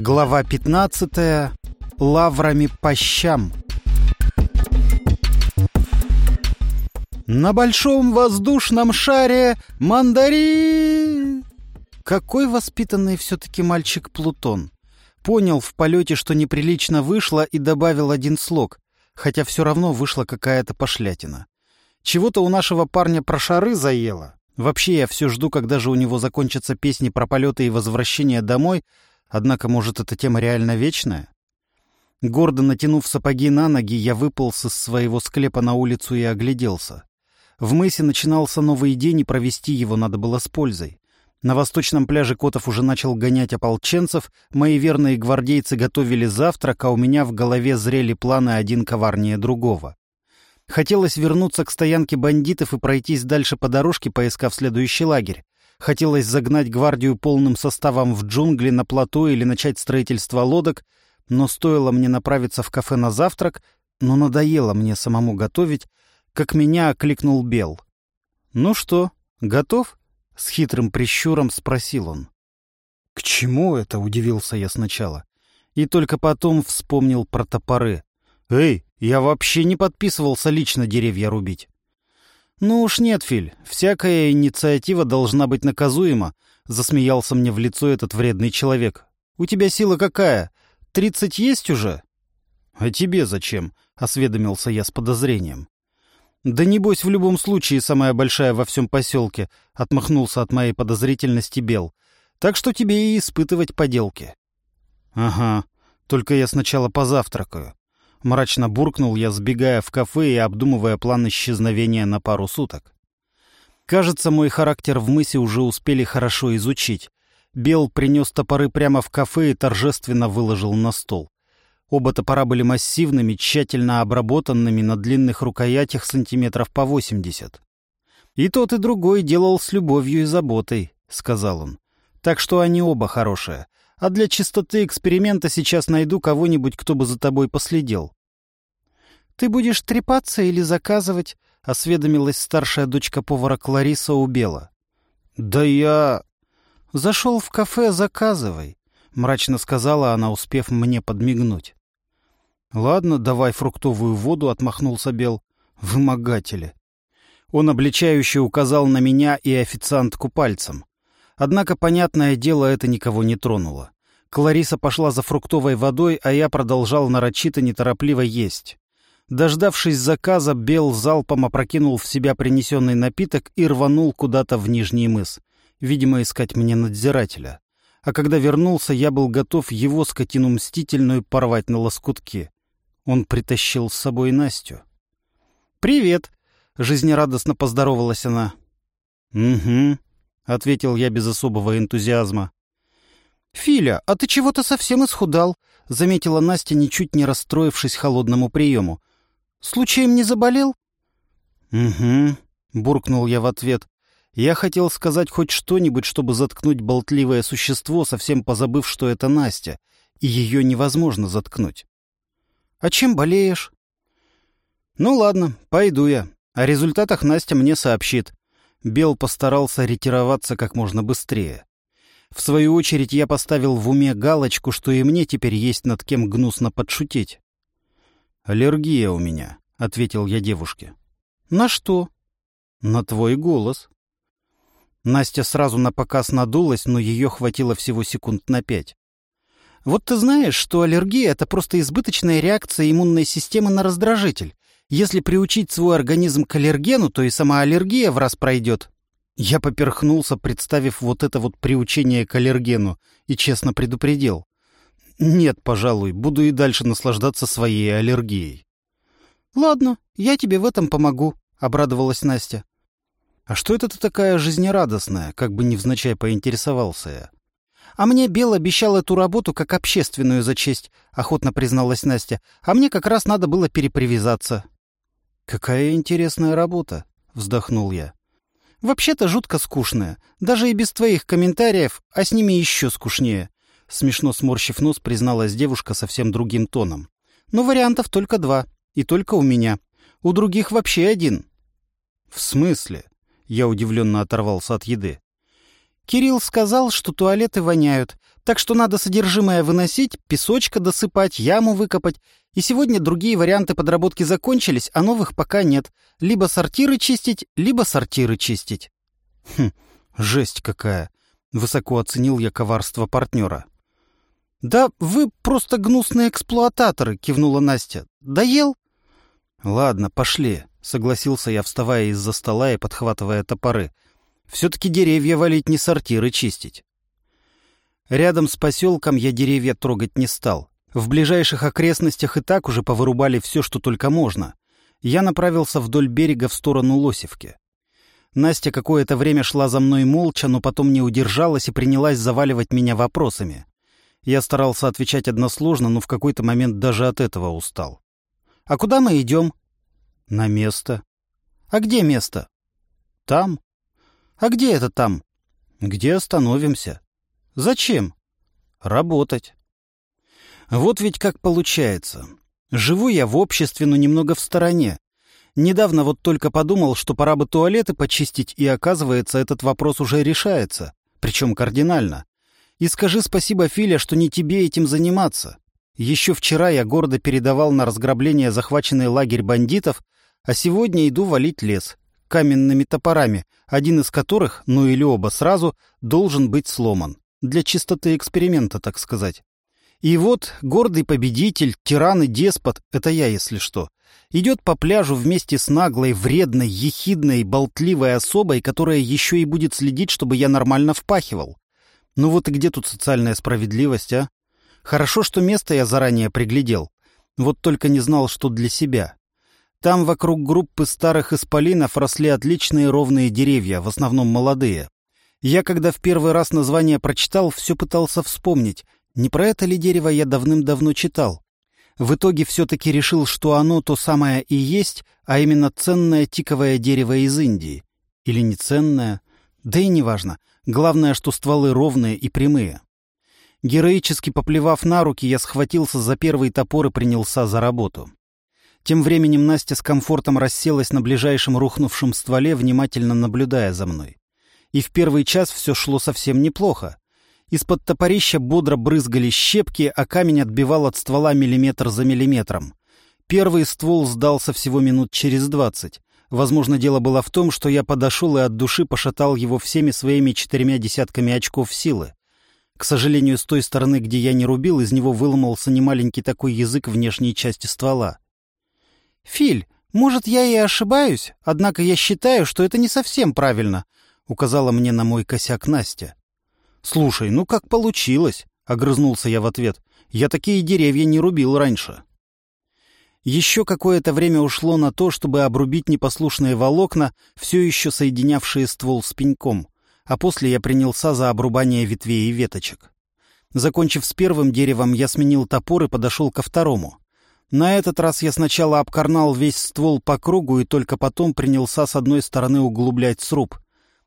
Глава 15. Лаврами по щам. На большом воздушном шаре мандарин! Какой воспитанный все-таки мальчик Плутон. Понял в полете, что неприлично вышло, и добавил один слог, хотя все равно вышла какая-то пошлятина. Чего-то у нашего парня про шары заело. Вообще я все жду, когда же у него закончатся песни про полеты и возвращение домой, однако, может, эта тема реально вечная? Гордо натянув сапоги на ноги, я выполз из своего склепа на улицу и огляделся. В мысе начинался новый день, и провести его надо было с пользой. На восточном пляже Котов уже начал гонять ополченцев, мои верные гвардейцы готовили завтрак, а у меня в голове зрели планы один коварнее другого. Хотелось вернуться к стоянке бандитов и пройтись дальше по дорожке, поискав следующий лагерь. Хотелось загнать гвардию полным составом в джунгли на плато или начать строительство лодок, но стоило мне направиться в кафе на завтрак, но надоело мне самому готовить, как меня окликнул Бел. «Ну что, готов?» — с хитрым прищуром спросил он. «К чему это?» — удивился я сначала. И только потом вспомнил про топоры. «Эй, я вообще не подписывался лично деревья рубить». «Ну уж нет, Филь, всякая инициатива должна быть наказуема», — засмеялся мне в лицо этот вредный человек. «У тебя сила какая? Тридцать есть уже?» «А тебе зачем?» — осведомился я с подозрением. «Да небось, в любом случае самая большая во всем поселке», — отмахнулся от моей подозрительности Бел. «Так что тебе и испытывать поделки». «Ага, только я сначала позавтракаю. Мрачно буркнул я, сбегая в кафе и обдумывая план исчезновения на пару суток. Кажется, мой характер в мысе уже успели хорошо изучить. Бел принес топоры прямо в кафе и торжественно выложил на стол. Оба топора были массивными, тщательно обработанными на длинных рукоятях сантиметров по восемьдесят. «И тот, и другой делал с любовью и заботой», — сказал он. «Так что они оба хорошие. А для чистоты эксперимента сейчас найду кого-нибудь, кто бы за тобой последил. «Ты будешь трепаться или заказывать?» — осведомилась старшая дочка повара Клариса у Бела. «Да я...» «Зашел в кафе, заказывай», — мрачно сказала она, успев мне подмигнуть. «Ладно, давай фруктовую воду», — отмахнулся Бел. «Вымогатели». Он обличающе указал на меня и официантку пальцем. Однако, понятное дело, это никого не тронуло. Клариса пошла за фруктовой водой, а я продолжал нарочито неторопливо есть. Дождавшись заказа, Бел залпом опрокинул в себя принесенный напиток и рванул куда-то в Нижний мыс. Видимо, искать мне надзирателя. А когда вернулся, я был готов его скотину мстительную порвать на лоскутки. Он притащил с собой Настю. «Привет!» — жизнерадостно поздоровалась она. «Угу», — ответил я без особого энтузиазма. «Филя, а ты чего-то совсем исхудал», — заметила Настя, ничуть не расстроившись холодному приему. «Случаем не заболел?» «Угу», — буркнул я в ответ. Я хотел сказать хоть что-нибудь, чтобы заткнуть болтливое существо, совсем позабыв, что это Настя, и ее невозможно заткнуть. «А чем болеешь?» «Ну ладно, пойду я. О результатах Настя мне сообщит. Бел постарался ретироваться как можно быстрее. В свою очередь я поставил в уме галочку, что и мне теперь есть над кем гнусно подшутить. «Аллергия у меня», — ответил я девушке. «На что?» «На твой голос». Настя сразу на показ надулась, но ее хватило всего секунд на пять. «Вот ты знаешь, что аллергия — это просто избыточная реакция иммунной системы на раздражитель. Если приучить свой организм к аллергену, то и сама аллергия в раз пройдет. Я поперхнулся, представив вот это вот приучение к аллергену, и честно предупредил. Нет, пожалуй, буду и дальше наслаждаться своей аллергией. «Ладно, я тебе в этом помогу», — обрадовалась Настя. «А что это ты такая жизнерадостная?» — как бы невзначай поинтересовался я. «А мне Бел обещал эту работу как общественную за честь», — охотно призналась Настя. «А мне как раз надо было перепривязаться». «Какая интересная работа», — вздохнул я. «Вообще-то жутко скучная. Даже и без твоих комментариев, а с ними еще скучнее», — смешно сморщив нос, призналась девушка совсем другим тоном. «Но вариантов только два. И только у меня. У других вообще один». «В смысле?» — я удивленно оторвался от еды. «Кирилл сказал, что туалеты воняют. Так что надо содержимое выносить, песочка досыпать, яму выкопать. И сегодня другие варианты подработки закончились, а новых пока нет. Либо сортиры чистить, либо сортиры чистить. Хм, жесть какая. Высоко оценил я коварство партнера. «Да вы просто гнусные эксплуататоры», — кивнула Настя. «Доел?» «Ладно, пошли», — согласился я, вставая из-за стола и подхватывая топоры. «Все-таки деревья валить не сортиры чистить». Рядом с поселком я деревья трогать не стал. В ближайших окрестностях и так уже повырубали все, что только можно. Я направился вдоль берега в сторону Лосевки. Настя какое-то время шла за мной молча, но потом не удержалась и принялась заваливать меня вопросами. Я старался отвечать односложно, но в какой-то момент даже от этого устал. «А куда мы идем?» «На место». «А где место?» «Там». «А где это там?» «Где остановимся». «Зачем?» «Работать». Вот ведь как получается. Живу я в обществе, но немного в стороне. Недавно вот только подумал, что пора бы туалеты почистить, и оказывается, этот вопрос уже решается. Причем кардинально. И скажи спасибо, Филя, что не тебе этим заниматься. Еще вчера я гордо передавал на разграбление захваченный лагерь бандитов, а сегодня иду валить лес. Каменными топорами, один из которых, ну или оба сразу, должен быть сломан. Для чистоты эксперимента, так сказать. И вот гордый победитель, тиран и деспот, это я, если что, идет по пляжу вместе с наглой, вредной, ехидной, болтливой особой, которая еще и будет следить, чтобы я нормально впахивал. Ну вот и где тут социальная справедливость, а? Хорошо, что место я заранее приглядел. Вот только не знал, что для себя. Там вокруг группы старых исполинов росли отличные ровные деревья, в основном молодые. Я, когда в первый раз название прочитал, все пытался вспомнить, не про это ли дерево я давным-давно читал? В итоге все-таки решил, что оно то самое и есть, а именно ценное тиковое дерево из Индии. Или не ценное? Да и неважно. Главное, что стволы ровные и прямые. Героически поплевав на руки, я схватился за первый топор и принялся за работу. Тем временем Настя с комфортом расселась на ближайшем рухнувшем стволе, внимательно наблюдая за мной. И в первый час все шло совсем неплохо. Из-под топорища бодро брызгали щепки, а камень отбивал от ствола миллиметр за миллиметром. Первый ствол сдался всего минут через двадцать. Возможно, дело было в том, что я подошел и от души пошатал его всеми своими четырьмя десятками очков силы. К сожалению, с той стороны, где я не рубил, из него выломался немаленький такой язык внешней части ствола. «Филь, может, я и ошибаюсь, однако я считаю, что это не совсем правильно», — указала мне на мой косяк Настя. «Слушай, ну как получилось?» — огрызнулся я в ответ. «Я такие деревья не рубил раньше». Еще какое-то время ушло на то, чтобы обрубить непослушные волокна, все еще соединявшие ствол с пеньком, а после я принялся за обрубание ветвей и веточек. Закончив с первым деревом, я сменил топор и подошел ко второму. На этот раз я сначала обкорнал весь ствол по кругу и только потом принялся с одной стороны углублять сруб.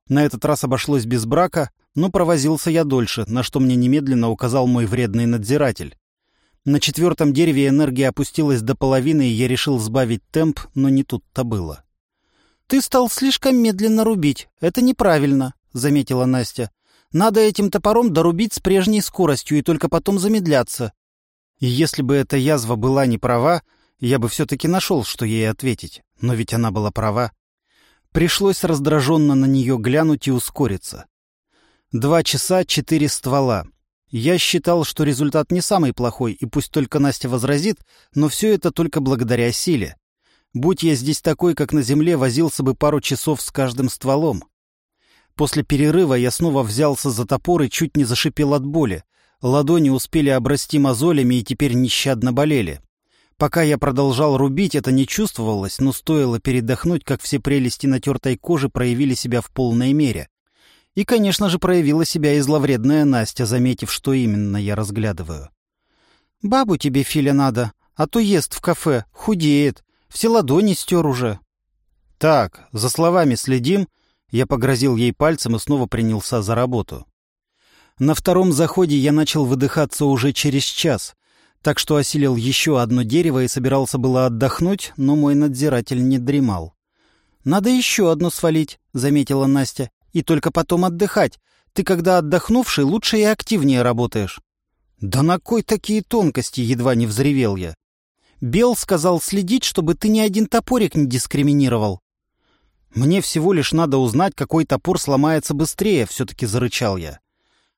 На этот раз обошлось без брака, но провозился я дольше, на что мне немедленно указал мой вредный надзиратель. На четвертом дереве энергия опустилась до половины, и я решил сбавить темп, но не тут-то было. «Ты стал слишком медленно рубить. Это неправильно», — заметила Настя. «Надо этим топором дорубить с прежней скоростью и только потом замедляться». И если бы эта язва была не права, я бы все-таки нашел, что ей ответить. Но ведь она была права. Пришлось раздраженно на нее глянуть и ускориться. Два часа четыре ствола. Я считал, что результат не самый плохой, и пусть только Настя возразит, но все это только благодаря силе. Будь я здесь такой, как на земле, возился бы пару часов с каждым стволом. После перерыва я снова взялся за топор и чуть не зашипел от боли. Ладони успели обрасти мозолями и теперь нещадно болели. Пока я продолжал рубить, это не чувствовалось, но стоило передохнуть, как все прелести натертой кожи проявили себя в полной мере. И, конечно же, проявила себя и зловредная Настя, заметив, что именно я разглядываю. «Бабу тебе, Филя, надо, а то ест в кафе, худеет, все ладони стер уже». «Так, за словами следим», я погрозил ей пальцем и снова принялся за работу. На втором заходе я начал выдыхаться уже через час, так что осилил еще одно дерево и собирался было отдохнуть, но мой надзиратель не дремал. «Надо еще одно свалить», — заметила Настя и только потом отдыхать. Ты, когда отдохнувший, лучше и активнее работаешь». «Да на кой такие тонкости?» — едва не взревел я. «Бел сказал следить, чтобы ты ни один топорик не дискриминировал». «Мне всего лишь надо узнать, какой топор сломается быстрее», — все-таки зарычал я.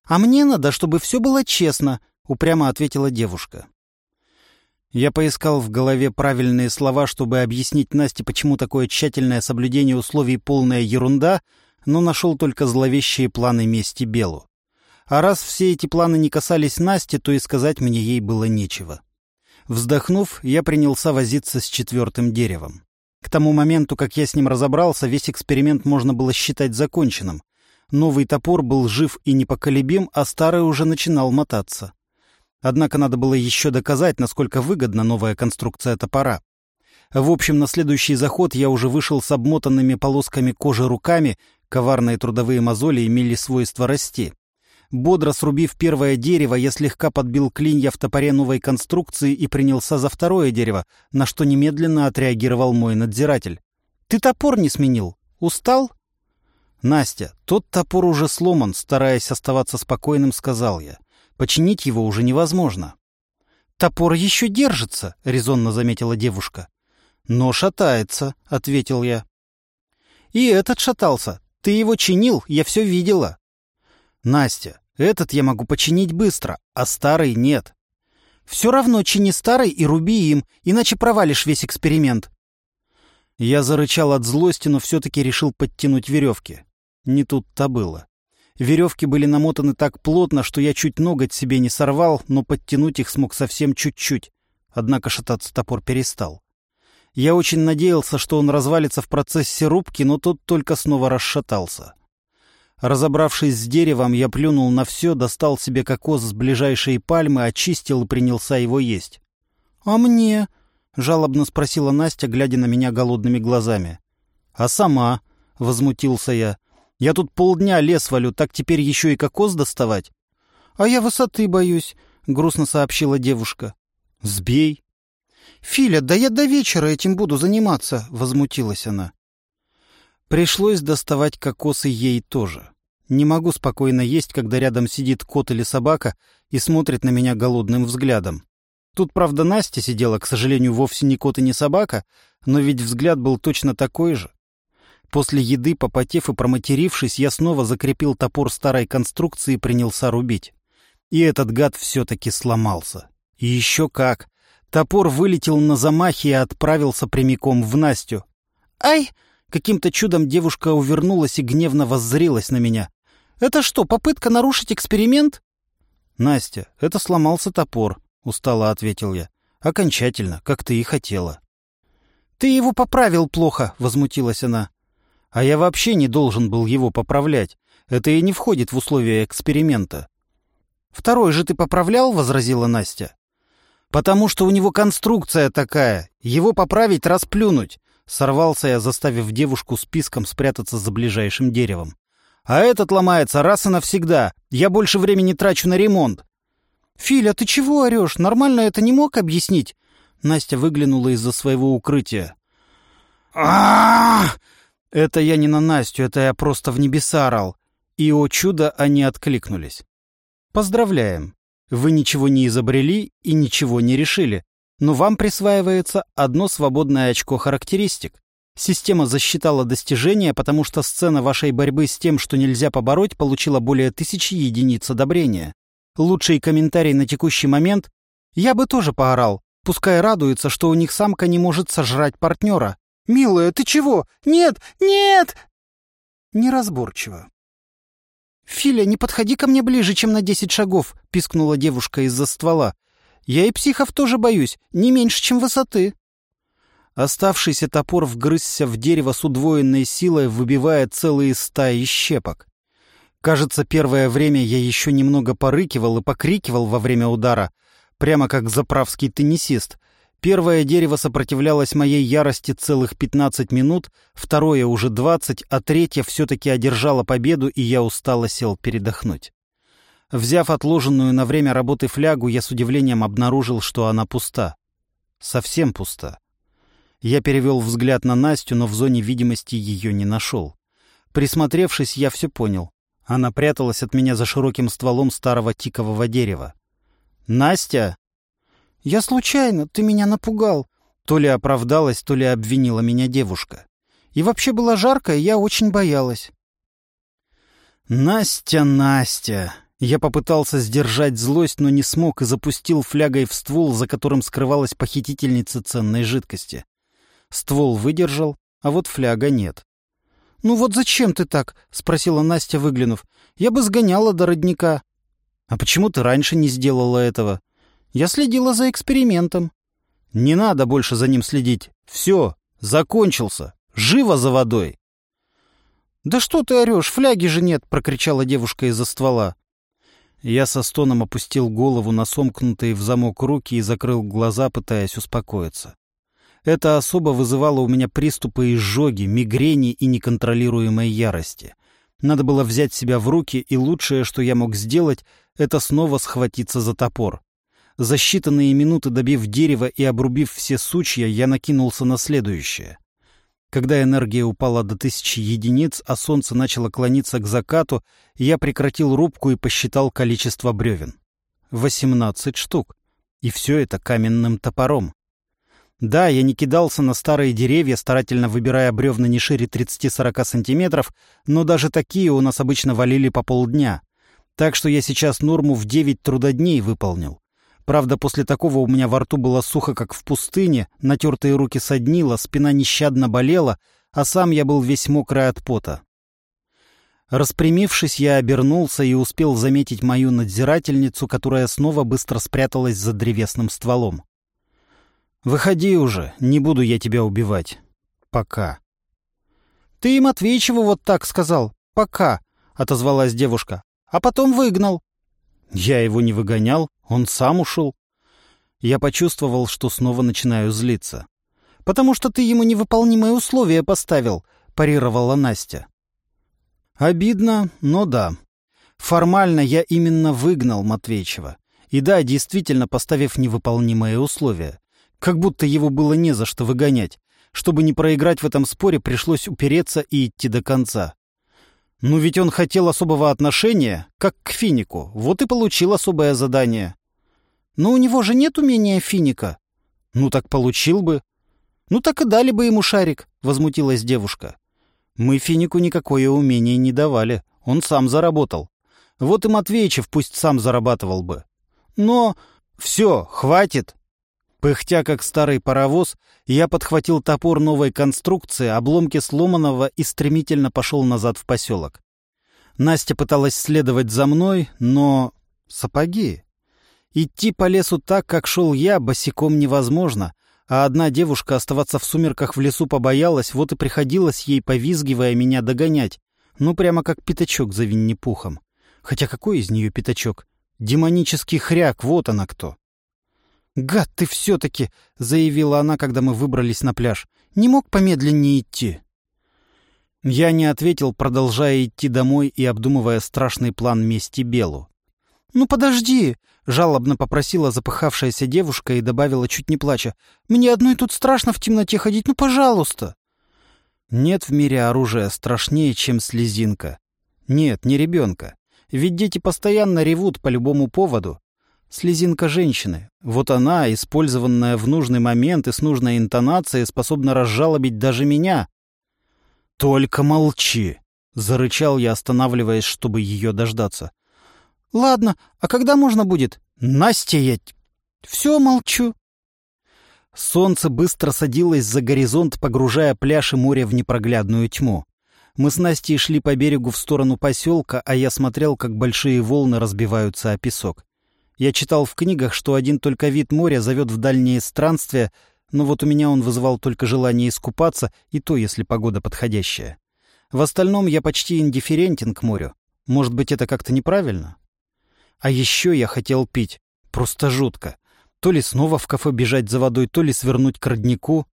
«А мне надо, чтобы все было честно», — упрямо ответила девушка. Я поискал в голове правильные слова, чтобы объяснить Насте, почему такое тщательное соблюдение условий полная ерунда, но нашел только зловещие планы мести Белу. А раз все эти планы не касались Насти, то и сказать мне ей было нечего. Вздохнув, я принялся возиться с четвертым деревом. К тому моменту, как я с ним разобрался, весь эксперимент можно было считать законченным. Новый топор был жив и непоколебим, а старый уже начинал мотаться. Однако надо было еще доказать, насколько выгодна новая конструкция топора. В общем, на следующий заход я уже вышел с обмотанными полосками кожи руками, коварные трудовые мозоли имели свойство расти. Бодро срубив первое дерево, я слегка подбил клинья в топоре новой конструкции и принялся за второе дерево, на что немедленно отреагировал мой надзиратель. «Ты топор не сменил? Устал?» «Настя, тот топор уже сломан», — стараясь оставаться спокойным, сказал я. Починить его уже невозможно. «Топор еще держится», — резонно заметила девушка. «Но шатается», — ответил я. «И этот шатался. Ты его чинил, я все видела». «Настя, этот я могу починить быстро, а старый нет». «Все равно чини старый и руби им, иначе провалишь весь эксперимент». Я зарычал от злости, но все-таки решил подтянуть веревки. Не тут-то было. Веревки были намотаны так плотно, что я чуть ноготь себе не сорвал, но подтянуть их смог совсем чуть-чуть. Однако шататься топор перестал. Я очень надеялся, что он развалится в процессе рубки, но тот только снова расшатался. Разобравшись с деревом, я плюнул на все, достал себе кокос с ближайшей пальмы, очистил и принялся его есть. — А мне? — жалобно спросила Настя, глядя на меня голодными глазами. — А сама? — возмутился я. Я тут полдня лес валю, так теперь еще и кокос доставать. — А я высоты боюсь, — грустно сообщила девушка. — Сбей. — Филя, да я до вечера этим буду заниматься, — возмутилась она. Пришлось доставать кокосы ей тоже. Не могу спокойно есть, когда рядом сидит кот или собака и смотрит на меня голодным взглядом. Тут, правда, Настя сидела, к сожалению, вовсе не кот и не собака, но ведь взгляд был точно такой же. После еды, попотев и проматерившись, я снова закрепил топор старой конструкции и принялся рубить. И этот гад все-таки сломался. И еще как! Топор вылетел на замахе и отправился прямиком в Настю. «Ай!» Каким-то чудом девушка увернулась и гневно воззрилась на меня. «Это что, попытка нарушить эксперимент?» «Настя, это сломался топор», — устало ответил я. «Окончательно, как ты и хотела». «Ты его поправил плохо», — возмутилась она. А я вообще не должен был его поправлять. Это и не входит в условия эксперимента. «Второй же ты поправлял?» — возразила Настя. «Потому что у него конструкция такая. Его поправить — расплюнуть». Сорвался я, заставив девушку списком спрятаться за ближайшим деревом. «А этот ломается раз и навсегда. Я больше времени трачу на ремонт». «Филя, ты чего орешь? Нормально это не мог объяснить?» Настя выглянула из-за своего укрытия. а это я не на Настю, это я просто в небеса орал. И, о чудо, они откликнулись. Поздравляем. Вы ничего не изобрели и ничего не решили. Но вам присваивается одно свободное очко характеристик. Система засчитала достижение, потому что сцена вашей борьбы с тем, что нельзя побороть, получила более тысячи единиц одобрения. Лучший комментарий на текущий момент «Я бы тоже поорал, пускай радуется, что у них самка не может сожрать партнера. «Милая, ты чего? Нет! Нет!» Неразборчиво. «Филя, не подходи ко мне ближе, чем на десять шагов», — пискнула девушка из-за ствола. «Я и психов тоже боюсь, не меньше, чем высоты». Оставшийся топор вгрызся в дерево с удвоенной силой, выбивая целые стаи щепок. Кажется, первое время я еще немного порыкивал и покрикивал во время удара, прямо как заправский теннисист, Первое дерево сопротивлялось моей ярости целых 15 минут, второе уже 20, а третье все-таки одержало победу, и я устало сел передохнуть. Взяв отложенную на время работы флягу, я с удивлением обнаружил, что она пуста. Совсем пуста. Я перевел взгляд на Настю, но в зоне видимости ее не нашел. Присмотревшись, я все понял. Она пряталась от меня за широким стволом старого тикового дерева. «Настя!» «Я случайно, ты меня напугал!» То ли оправдалась, то ли обвинила меня девушка. «И вообще было жарко, и я очень боялась». «Настя, Настя!» Я попытался сдержать злость, но не смог и запустил флягой в ствол, за которым скрывалась похитительница ценной жидкости. Ствол выдержал, а вот фляга нет. «Ну вот зачем ты так?» — спросила Настя, выглянув. «Я бы сгоняла до родника». «А почему ты раньше не сделала этого?» «Я следила за экспериментом». «Не надо больше за ним следить. Все, закончился. Живо за водой!» «Да что ты орешь? Фляги же нет!» — прокричала девушка из-за ствола. Я со стоном опустил голову на сомкнутые в замок руки и закрыл глаза, пытаясь успокоиться. Это особо вызывало у меня приступы изжоги, мигрени и неконтролируемой ярости. Надо было взять себя в руки, и лучшее, что я мог сделать, это снова схватиться за топор. За считанные минуты добив дерево и обрубив все сучья, я накинулся на следующее. Когда энергия упала до тысячи единиц, а солнце начало клониться к закату, я прекратил рубку и посчитал количество бревен. Восемнадцать штук. И все это каменным топором. Да, я не кидался на старые деревья, старательно выбирая бревна не шире 30-40 сантиметров, но даже такие у нас обычно валили по полдня. Так что я сейчас норму в 9 трудодней выполнил. Правда, после такого у меня во рту было сухо, как в пустыне, натертые руки соднило, спина нещадно болела, а сам я был весь мокрый от пота. Распрямившись, я обернулся и успел заметить мою надзирательницу, которая снова быстро спряталась за древесным стволом. «Выходи уже, не буду я тебя убивать. Пока». «Ты и Матвеичеву вот так сказал. Пока», — отозвалась девушка. «А потом выгнал». «Я его не выгонял, он сам ушел». Я почувствовал, что снова начинаю злиться. «Потому что ты ему невыполнимые условия поставил», — парировала Настя. Обидно, но да. Формально я именно выгнал Матвеичева. И да, действительно поставив невыполнимые условия. Как будто его было не за что выгонять. Чтобы не проиграть в этом споре, пришлось упереться и идти до конца. Ну ведь он хотел особого отношения, как к финику, вот и получил особое задание. Но у него же нет умения финика. Ну так получил бы. Ну так и дали бы ему шарик, возмутилась девушка. Мы финику никакое умение не давали, он сам заработал. Вот и Матвеичев пусть сам зарабатывал бы. Но... Все, хватит, Пыхтя, как старый паровоз, я подхватил топор новой конструкции, обломки сломанного и стремительно пошел назад в поселок. Настя пыталась следовать за мной, но... Сапоги. Идти по лесу так, как шел я, босиком невозможно, а одна девушка оставаться в сумерках в лесу побоялась, вот и приходилось ей, повизгивая, меня догонять. Ну, прямо как пятачок за Винни-Пухом. Хотя какой из нее пятачок? Демонический хряк, вот она кто. «Гад ты все-таки!» — заявила она, когда мы выбрались на пляж. «Не мог помедленнее идти?» Я не ответил, продолжая идти домой и обдумывая страшный план мести Белу. «Ну подожди!» — жалобно попросила запыхавшаяся девушка и добавила, чуть не плача. «Мне одной тут страшно в темноте ходить, ну пожалуйста!» Нет в мире оружия страшнее, чем слезинка. Нет, не ребенка. Ведь дети постоянно ревут по любому поводу, Слезинка женщины. Вот она, использованная в нужный момент и с нужной интонацией, способна разжалобить даже меня. «Только молчи!» — зарычал я, останавливаясь, чтобы ее дождаться. «Ладно, а когда можно будет?» «Настя, я...» «Все, молчу». Солнце быстро садилось за горизонт, погружая пляж и море в непроглядную тьму. Мы с Настей шли по берегу в сторону поселка, а я смотрел, как большие волны разбиваются о песок. Я читал в книгах, что один только вид моря зовет в дальние странствия, но вот у меня он вызывал только желание искупаться, и то, если погода подходящая. В остальном я почти индифферентен к морю. Может быть, это как-то неправильно? А еще я хотел пить. Просто жутко. То ли снова в кафе бежать за водой, то ли свернуть к роднику.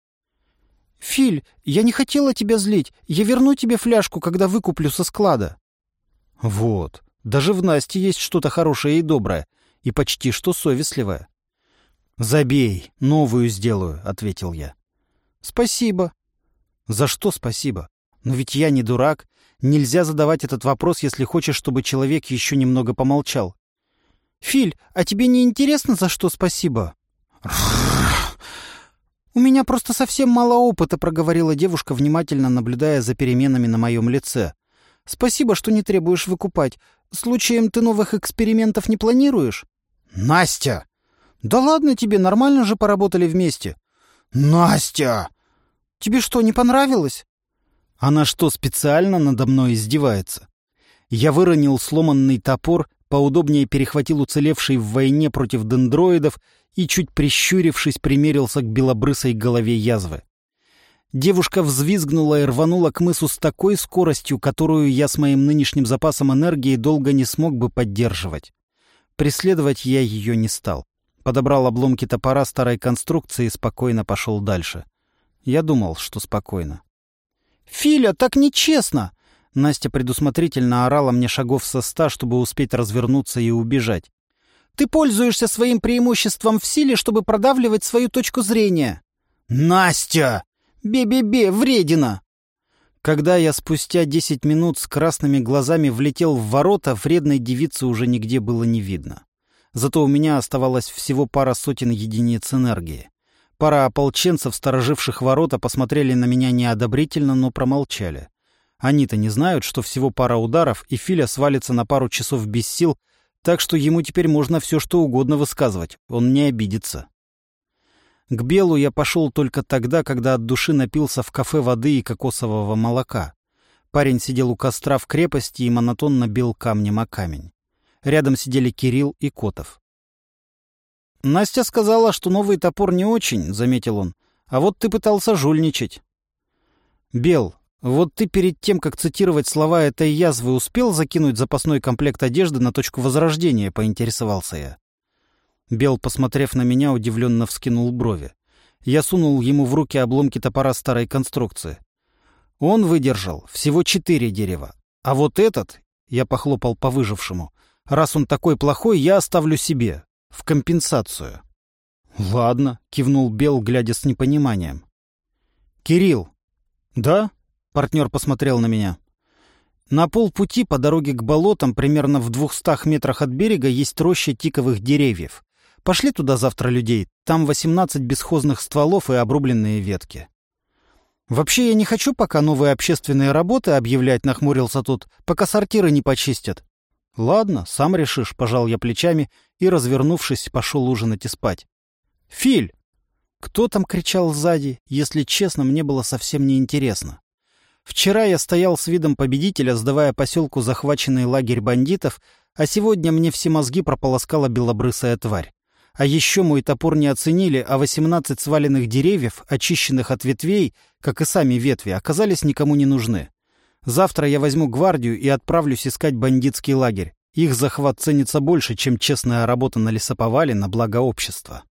«Филь, я не хотела тебя злить. Я верну тебе фляжку, когда выкуплю со склада». «Вот. Даже в Насте есть что-то хорошее и доброе и почти что совестливая. «Забей, новую сделаю», — ответил я. «Спасибо». «За что спасибо? Но ведь я не дурак. Нельзя задавать этот вопрос, если хочешь, чтобы человек еще немного помолчал. «Филь, а тебе не интересно, за что спасибо?» «У меня просто совсем мало опыта», — проговорила девушка, внимательно наблюдая за переменами на моем лице. «Спасибо, что не требуешь выкупать. Случаем ты новых экспериментов не планируешь?» «Настя!» «Да ладно тебе, нормально же поработали вместе». «Настя!» «Тебе что, не понравилось?» Она что, специально надо мной издевается? Я выронил сломанный топор, поудобнее перехватил уцелевший в войне против дендроидов и, чуть прищурившись, примерился к белобрысой голове язвы. Девушка взвизгнула и рванула к мысу с такой скоростью, которую я с моим нынешним запасом энергии долго не смог бы поддерживать. Преследовать я ее не стал. Подобрал обломки топора старой конструкции и спокойно пошел дальше. Я думал, что спокойно. «Филя, так нечестно!» Настя предусмотрительно орала мне шагов со ста, чтобы успеть развернуться и убежать. Ты пользуешься своим преимуществом в силе, чтобы продавливать свою точку зрения. Настя! Бе-бе-бе, вредина! Когда я спустя десять минут с красными глазами влетел в ворота, вредной девицы уже нигде было не видно. Зато у меня оставалось всего пара сотен единиц энергии. Пара ополченцев, стороживших ворота, посмотрели на меня неодобрительно, но промолчали. Они-то не знают, что всего пара ударов, и Филя свалится на пару часов без сил, так что ему теперь можно все что угодно высказывать, он не обидится. К Белу я пошел только тогда, когда от души напился в кафе воды и кокосового молока. Парень сидел у костра в крепости и монотонно бил камнем о камень. Рядом сидели Кирилл и Котов. «Настя сказала, что новый топор не очень», — заметил он. «А вот ты пытался жульничать». «Бел, вот ты перед тем, как цитировать слова этой язвы, успел закинуть запасной комплект одежды на точку возрождения, поинтересовался я. Бел, посмотрев на меня, удивленно вскинул брови. Я сунул ему в руки обломки топора старой конструкции. Он выдержал всего четыре дерева. А вот этот, я похлопал по выжившему, раз он такой плохой, я оставлю себе, в компенсацию. «Ладно», — кивнул Бел, глядя с непониманием. «Кирилл». «Да?» Партнер посмотрел на меня. На полпути по дороге к болотам, примерно в двухстах метрах от берега, есть роща тиковых деревьев. Пошли туда завтра людей. Там восемнадцать бесхозных стволов и обрубленные ветки. Вообще я не хочу пока новые общественные работы объявлять, нахмурился тут, пока сортиры не почистят. Ладно, сам решишь, пожал я плечами и, развернувшись, пошел ужинать и спать. Филь! Кто там кричал сзади? Если честно, мне было совсем неинтересно. Вчера я стоял с видом победителя, сдавая поселку захваченный лагерь бандитов, а сегодня мне все мозги прополоскала белобрысая тварь. А еще мой топор не оценили, а восемнадцать сваленных деревьев, очищенных от ветвей, как и сами ветви, оказались никому не нужны. Завтра я возьму гвардию и отправлюсь искать бандитский лагерь. Их захват ценится больше, чем честная работа на лесоповале на благо общества.